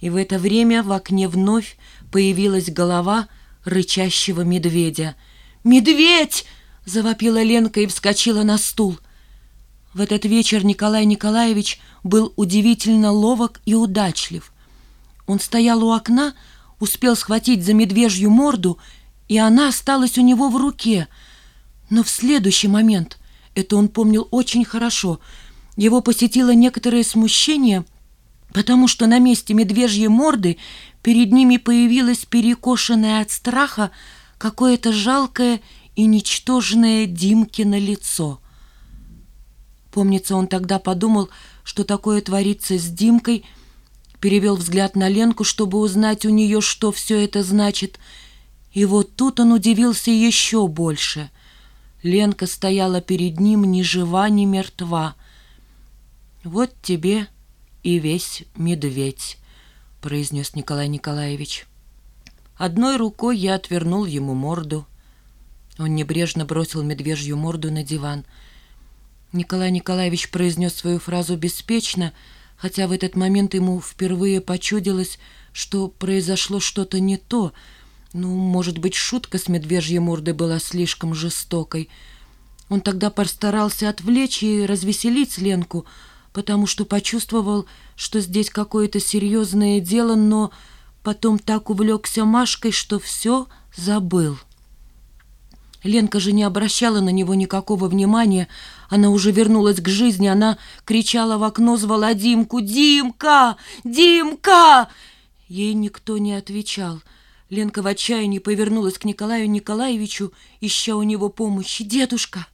И в это время в окне вновь появилась голова рычащего медведя. «Медведь!» — завопила Ленка и вскочила на стул. В этот вечер Николай Николаевич был удивительно ловок и удачлив. Он стоял у окна, успел схватить за медвежью морду, и она осталась у него в руке. Но в следующий момент, это он помнил очень хорошо, его посетило некоторое смущение — потому что на месте медвежьей морды перед ними появилось перекошенное от страха какое-то жалкое и ничтожное Димкино лицо. Помнится, он тогда подумал, что такое творится с Димкой, перевел взгляд на Ленку, чтобы узнать у нее, что все это значит, и вот тут он удивился еще больше. Ленка стояла перед ним ни жива, ни мертва. «Вот тебе и весь медведь», — произнес Николай Николаевич. Одной рукой я отвернул ему морду. Он небрежно бросил медвежью морду на диван. Николай Николаевич произнес свою фразу беспечно, хотя в этот момент ему впервые почудилось, что произошло что-то не то. Ну, может быть, шутка с медвежьей мордой была слишком жестокой. Он тогда постарался отвлечь и развеселить Ленку — потому что почувствовал, что здесь какое-то серьезное дело, но потом так увлекся Машкой, что все забыл. Ленка же не обращала на него никакого внимания. Она уже вернулась к жизни. Она кричала в окно, звала Димку. «Димка! Димка!» Ей никто не отвечал. Ленка в отчаянии повернулась к Николаю Николаевичу, ища у него помощи. «Дедушка!»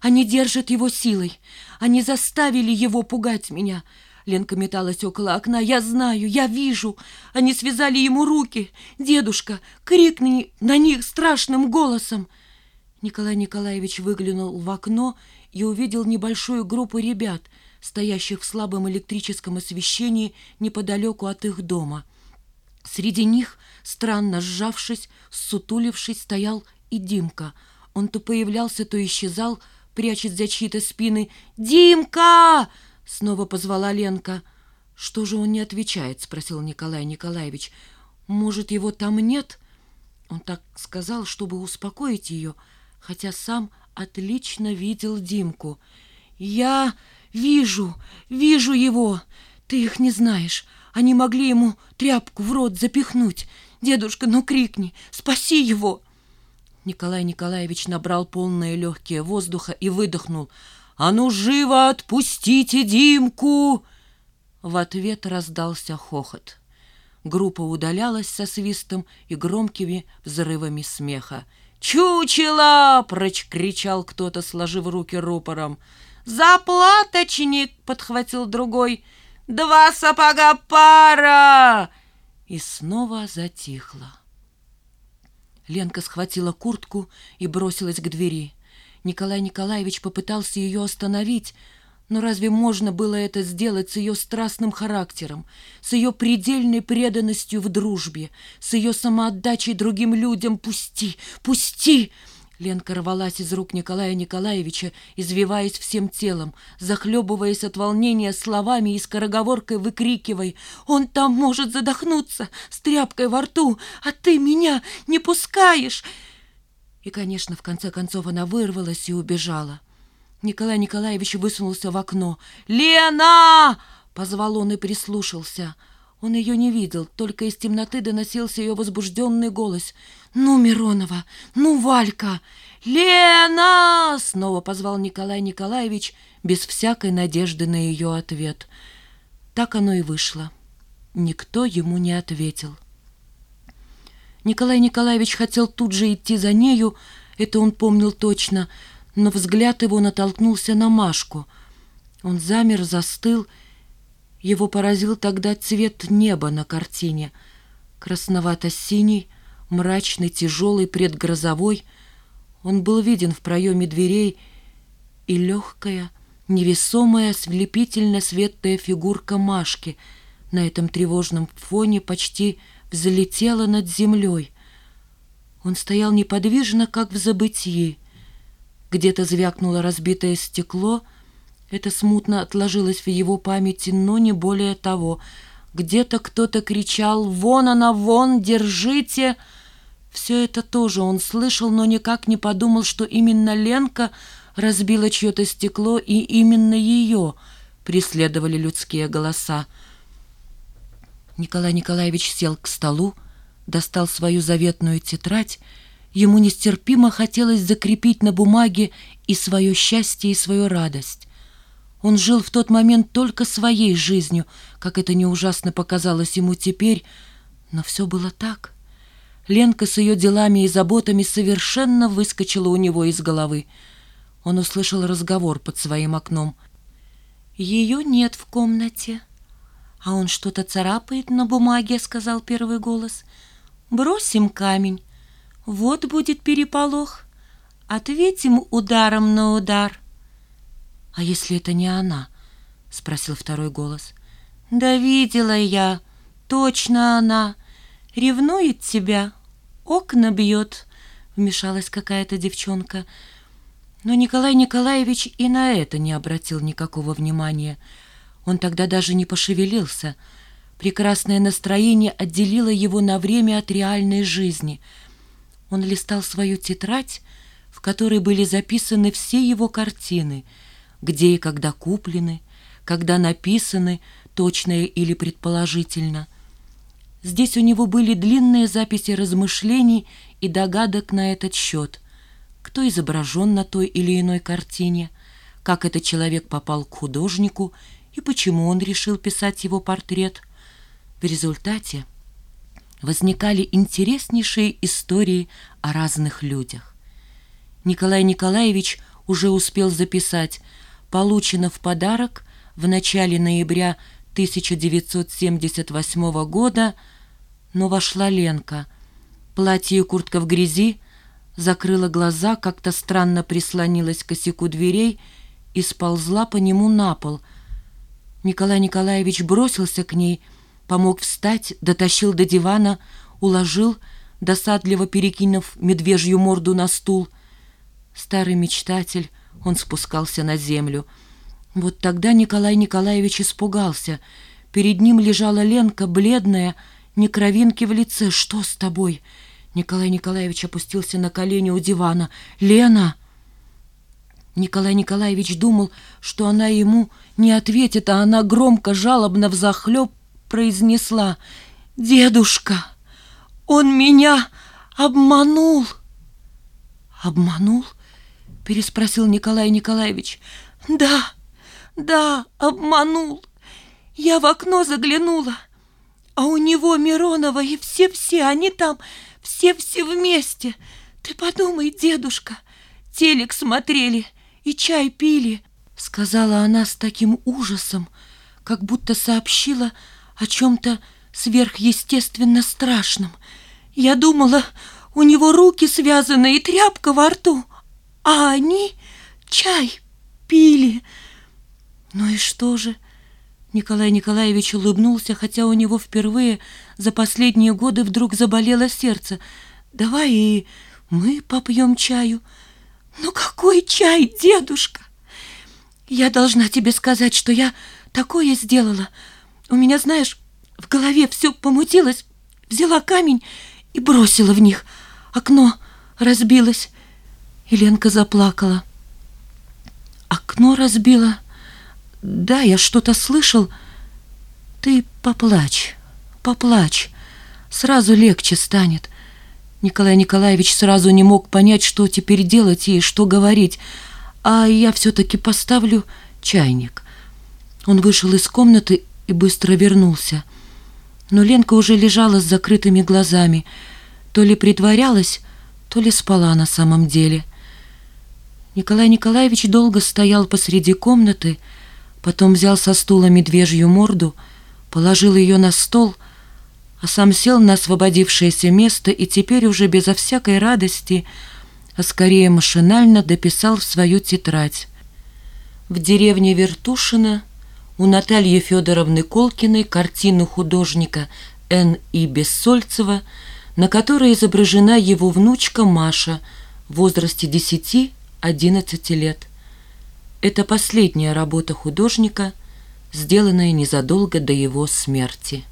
Они держат его силой. Они заставили его пугать меня. Ленка металась около окна. «Я знаю, я вижу. Они связали ему руки. Дедушка, крикни на них страшным голосом!» Николай Николаевич выглянул в окно и увидел небольшую группу ребят, стоящих в слабом электрическом освещении неподалеку от их дома. Среди них, странно сжавшись, сутулившись, стоял и Димка. Он то появлялся, то исчезал, прячет за чьи-то спины. «Димка!» — снова позвала Ленка. «Что же он не отвечает?» — спросил Николай Николаевич. «Может, его там нет?» Он так сказал, чтобы успокоить ее, хотя сам отлично видел Димку. «Я вижу, вижу его! Ты их не знаешь. Они могли ему тряпку в рот запихнуть. Дедушка, ну крикни, спаси его!» Николай Николаевич набрал полные легкие воздуха и выдохнул. «А ну, живо отпустите Димку!» В ответ раздался хохот. Группа удалялась со свистом и громкими взрывами смеха. «Чучело!» — прокричал кто-то, сложив руки рупором. «Заплаточник!» — подхватил другой. «Два сапога пара!» И снова затихло. Ленка схватила куртку и бросилась к двери. Николай Николаевич попытался ее остановить, но разве можно было это сделать с ее страстным характером, с ее предельной преданностью в дружбе, с ее самоотдачей другим людям? «Пусти! Пусти!» Ленка рвалась из рук Николая Николаевича, извиваясь всем телом, захлебываясь от волнения словами и скороговоркой выкрикивая «Он там может задохнуться с тряпкой во рту, а ты меня не пускаешь!» И, конечно, в конце концов она вырвалась и убежала. Николай Николаевич высунулся в окно. «Лена!» — позвал он и прислушался. Он ее не видел, только из темноты доносился ее возбужденный голос. «Ну, Миронова! Ну, Валька! Лена!» Снова позвал Николай Николаевич без всякой надежды на ее ответ. Так оно и вышло. Никто ему не ответил. Николай Николаевич хотел тут же идти за нею, это он помнил точно, но взгляд его натолкнулся на Машку. Он замер, застыл. Его поразил тогда цвет неба на картине. Красновато-синий, мрачный, тяжелый, предгрозовой. Он был виден в проеме дверей, и легкая, невесомая, слепительно светлая фигурка Машки на этом тревожном фоне почти взлетела над землей. Он стоял неподвижно, как в забытии. Где-то звякнуло разбитое стекло. Это смутно отложилось в его памяти, но не более того. Где-то кто-то кричал «Вон она, вон, держите!» Все это тоже он слышал, но никак не подумал, что именно Ленка разбила чье-то стекло, и именно ее преследовали людские голоса. Николай Николаевич сел к столу, достал свою заветную тетрадь. Ему нестерпимо хотелось закрепить на бумаге и свое счастье, и свою радость. Он жил в тот момент только своей жизнью, как это не ужасно показалось ему теперь, но все было так. Ленка с ее делами и заботами совершенно выскочила у него из головы. Он услышал разговор под своим окном. «Ее нет в комнате». «А он что-то царапает на бумаге», — сказал первый голос. «Бросим камень. Вот будет переполох. Ответим ударом на удар». «А если это не она?» — спросил второй голос. «Да видела я. Точно она. Ревнует тебя. Окна бьет», — вмешалась какая-то девчонка. Но Николай Николаевич и на это не обратил никакого внимания. Он тогда даже не пошевелился. Прекрасное настроение отделило его на время от реальной жизни. Он листал свою тетрадь, в которой были записаны все его картины, где и когда куплены, когда написаны, точно или предположительно. Здесь у него были длинные записи размышлений и догадок на этот счет – кто изображен на той или иной картине, как этот человек попал к художнику и почему он решил писать его портрет. В результате возникали интереснейшие истории о разных людях. Николай Николаевич уже успел записать «Получено в подарок в начале ноября 1978 года», но вошла Ленка. Платье и куртка в грязи – закрыла глаза, как-то странно прислонилась к косяку дверей и сползла по нему на пол. Николай Николаевич бросился к ней, помог встать, дотащил до дивана, уложил, досадливо перекинув медвежью морду на стул. Старый мечтатель, он спускался на землю. Вот тогда Николай Николаевич испугался. Перед ним лежала Ленка, бледная, не кровинки в лице. «Что с тобой?» Николай Николаевич опустился на колени у дивана. «Лена!» Николай Николаевич думал, что она ему не ответит, а она громко, жалобно, взахлеб произнесла «Дедушка, он меня обманул!» «Обманул?» — переспросил Николай Николаевич. «Да, да, обманул. Я в окно заглянула, а у него Миронова и все-все, они там все-все вместе. Ты подумай, дедушка, телек смотрели и чай пили, сказала она с таким ужасом, как будто сообщила о чем-то сверхъестественно страшном. Я думала, у него руки связаны и тряпка во рту, а они чай пили. Ну и что же? Николай Николаевич улыбнулся, хотя у него впервые за последние годы вдруг заболело сердце. «Давай и мы попьем чаю». «Ну какой чай, дедушка? Я должна тебе сказать, что я такое сделала. У меня, знаешь, в голове все помутилось. Взяла камень и бросила в них. Окно разбилось». Еленка заплакала. «Окно разбило?» Да, я что-то слышал. Ты поплачь, поплачь. Сразу легче станет. Николай Николаевич сразу не мог понять, что теперь делать и что говорить. А я все-таки поставлю чайник. Он вышел из комнаты и быстро вернулся. Но Ленка уже лежала с закрытыми глазами. То ли притворялась, то ли спала на самом деле. Николай Николаевич долго стоял посреди комнаты, Потом взял со стула медвежью морду, положил ее на стол, а сам сел на освободившееся место и теперь уже безо всякой радости, а скорее машинально дописал в свою тетрадь. В деревне Вертушино у Натальи Федоровны Колкиной картину художника Н. И. Бессольцева, на которой изображена его внучка Маша в возрасте 10-11 лет. Это последняя работа художника, сделанное незадолго до его смерти.